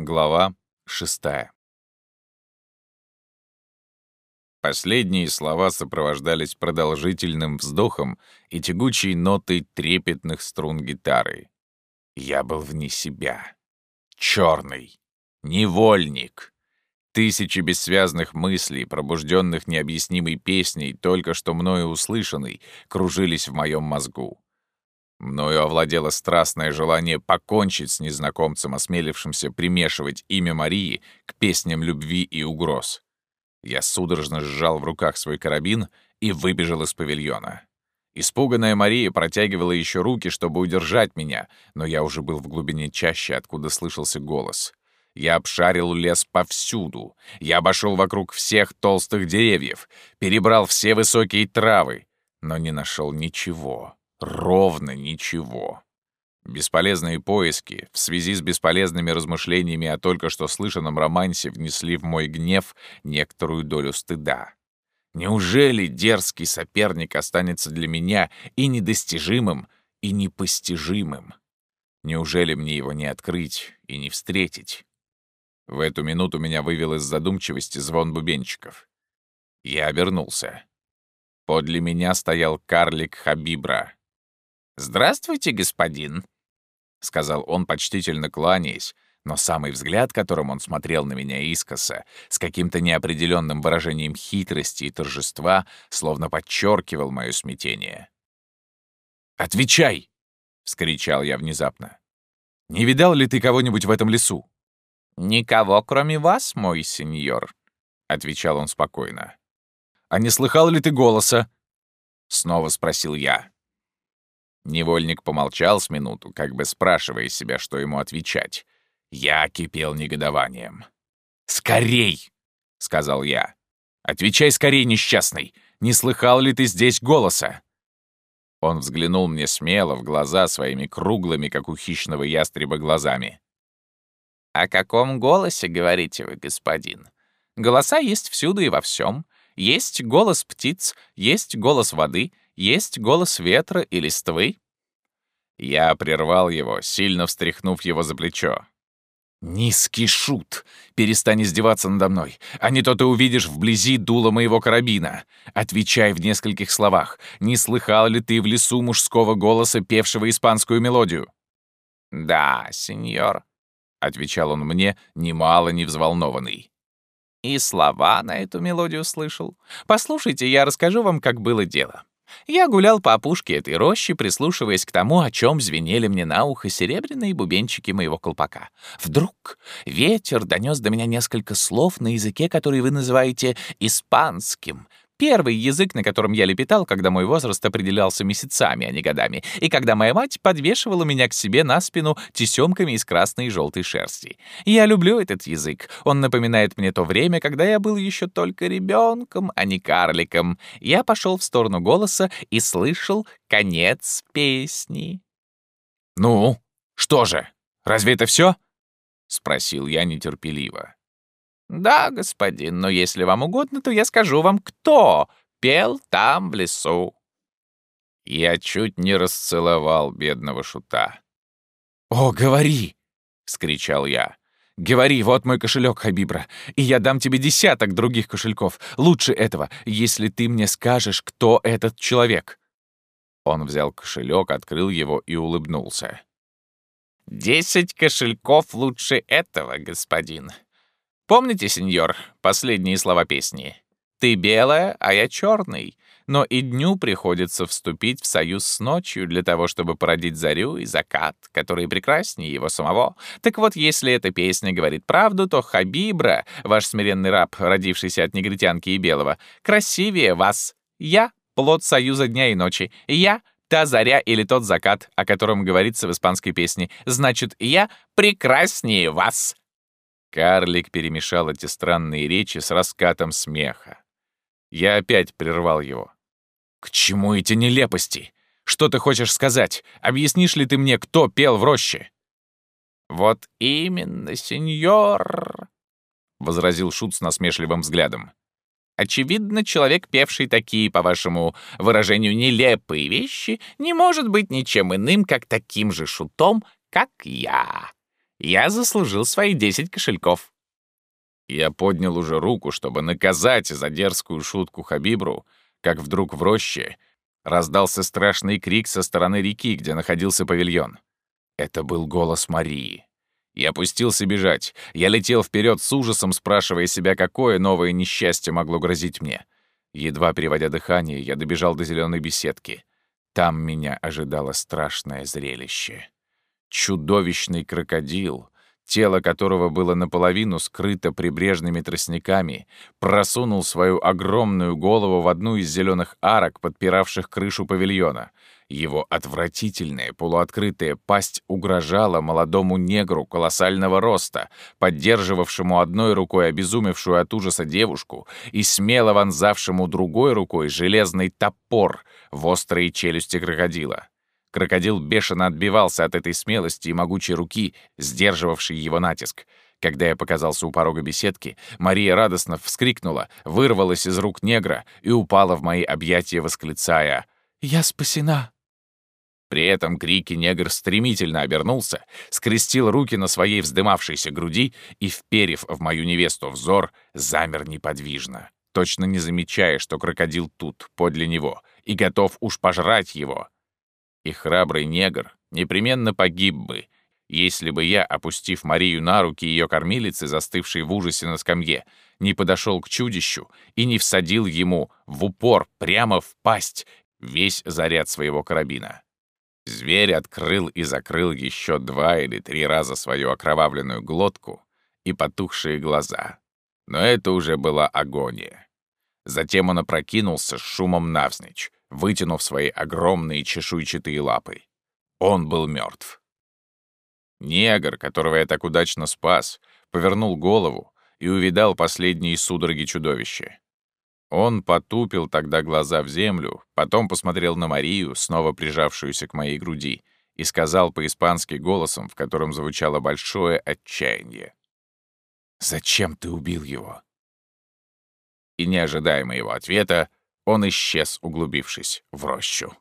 Глава шестая. Последние слова сопровождались продолжительным вздохом и тягучей нотой трепетных струн гитары. Я был вне себя. Черный. Невольник. Тысячи бессвязных мыслей, пробужденных необъяснимой песней, только что мною услышанной, кружились в моем мозгу. Мною овладело страстное желание покончить с незнакомцем, осмелившимся примешивать имя Марии к песням любви и угроз. Я судорожно сжал в руках свой карабин и выбежал из павильона. Испуганная Мария протягивала еще руки, чтобы удержать меня, но я уже был в глубине чаще, откуда слышался голос. Я обшарил лес повсюду. Я обошел вокруг всех толстых деревьев, перебрал все высокие травы, но не нашел ничего. Ровно ничего. Бесполезные поиски в связи с бесполезными размышлениями о только что слышанном романсе внесли в мой гнев некоторую долю стыда. Неужели дерзкий соперник останется для меня и недостижимым, и непостижимым? Неужели мне его не открыть и не встретить? В эту минуту меня вывел из задумчивости звон бубенчиков. Я обернулся. Подле меня стоял карлик Хабибра — «Здравствуйте, господин», — сказал он, почтительно кланяясь, но самый взгляд, которым он смотрел на меня искоса, с каким-то неопределенным выражением хитрости и торжества, словно подчеркивал мое смятение. «Отвечай!» — вскричал я внезапно. «Не видал ли ты кого-нибудь в этом лесу?» «Никого, кроме вас, мой сеньор», — отвечал он спокойно. «А не слыхал ли ты голоса?» — снова спросил я. Невольник помолчал с минуту, как бы спрашивая себя, что ему отвечать. Я кипел негодованием. «Скорей!» — сказал я. «Отвечай скорей, несчастный! Не слыхал ли ты здесь голоса?» Он взглянул мне смело в глаза своими круглыми, как у хищного ястреба, глазами. «О каком голосе говорите вы, господин? Голоса есть всюду и во всем. Есть голос птиц, есть голос воды, есть голос ветра и листвы?» Я прервал его, сильно встряхнув его за плечо. «Низкий шут! Перестань издеваться надо мной, а не то ты увидишь вблизи дуло моего карабина. Отвечай в нескольких словах. Не слыхал ли ты в лесу мужского голоса, певшего испанскую мелодию?» «Да, сеньор», — отвечал он мне, немало не взволнованный. «И слова на эту мелодию слышал. Послушайте, я расскажу вам, как было дело. Я гулял по опушке этой рощи, прислушиваясь к тому, о чем звенели мне на ухо серебряные бубенчики моего колпака. Вдруг ветер донес до меня несколько слов на языке, который вы называете «испанским», Первый язык, на котором я лепетал, когда мой возраст определялся месяцами, а не годами, и когда моя мать подвешивала меня к себе на спину тесемками из красной и желтой шерсти. Я люблю этот язык. Он напоминает мне то время, когда я был еще только ребенком, а не карликом. Я пошел в сторону голоса и слышал конец песни. «Ну, что же, разве это все? спросил я нетерпеливо. «Да, господин, но если вам угодно, то я скажу вам, кто пел там в лесу». Я чуть не расцеловал бедного шута. «О, говори!» — вскричал я. «Говори, вот мой кошелек, Хабибра, и я дам тебе десяток других кошельков, лучше этого, если ты мне скажешь, кто этот человек». Он взял кошелек, открыл его и улыбнулся. «Десять кошельков лучше этого, господин. Помните, сеньор, последние слова песни? «Ты белая, а я черный, но и дню приходится вступить в союз с ночью для того, чтобы породить зарю и закат, которые прекраснее его самого. Так вот, если эта песня говорит правду, то Хабибра, ваш смиренный раб, родившийся от негритянки и белого, красивее вас. Я — плод союза дня и ночи. Я — та заря или тот закат, о котором говорится в испанской песне. Значит, я прекраснее вас. Карлик перемешал эти странные речи с раскатом смеха. Я опять прервал его. «К чему эти нелепости? Что ты хочешь сказать? Объяснишь ли ты мне, кто пел в роще?» «Вот именно, сеньор», — возразил Шут с насмешливым взглядом. «Очевидно, человек, певший такие, по вашему выражению, нелепые вещи, не может быть ничем иным, как таким же шутом, как я. Я заслужил свои десять кошельков». Я поднял уже руку, чтобы наказать за дерзкую шутку Хабибру, как вдруг в роще раздался страшный крик со стороны реки, где находился павильон. Это был голос Марии. Я опустился бежать. Я летел вперед с ужасом, спрашивая себя, какое новое несчастье могло грозить мне. Едва переводя дыхание, я добежал до зеленой беседки. Там меня ожидало страшное зрелище. Чудовищный крокодил, тело которого было наполовину скрыто прибрежными тростниками, просунул свою огромную голову в одну из зеленых арок, подпиравших крышу павильона. Его отвратительная полуоткрытая пасть угрожала молодому негру колоссального роста, поддерживавшему одной рукой обезумевшую от ужаса девушку и смело вонзавшему другой рукой железный топор в острые челюсти крокодила. Крокодил бешено отбивался от этой смелости и могучей руки, сдерживавшей его натиск. Когда я показался у порога беседки, Мария радостно вскрикнула, вырвалась из рук негра и упала в мои объятия, восклицая «Я спасена!». При этом крике негр стремительно обернулся, скрестил руки на своей вздымавшейся груди и, вперев в мою невесту взор, замер неподвижно, точно не замечая, что крокодил тут, подле него, и готов уж пожрать его и храбрый негр непременно погиб бы, если бы я, опустив Марию на руки ее кормилицы, застывшей в ужасе на скамье, не подошел к чудищу и не всадил ему в упор прямо в пасть весь заряд своего карабина. Зверь открыл и закрыл еще два или три раза свою окровавленную глотку и потухшие глаза. Но это уже была агония. Затем он опрокинулся с шумом навзничь, вытянув свои огромные чешуйчатые лапы. Он был мертв. Негр, которого я так удачно спас, повернул голову и увидал последние судороги чудовища. Он потупил тогда глаза в землю, потом посмотрел на Марию, снова прижавшуюся к моей груди, и сказал по-испански голосом, в котором звучало большое отчаяние. «Зачем ты убил его?» И, не ожидая моего ответа, он исчез, углубившись в рощу.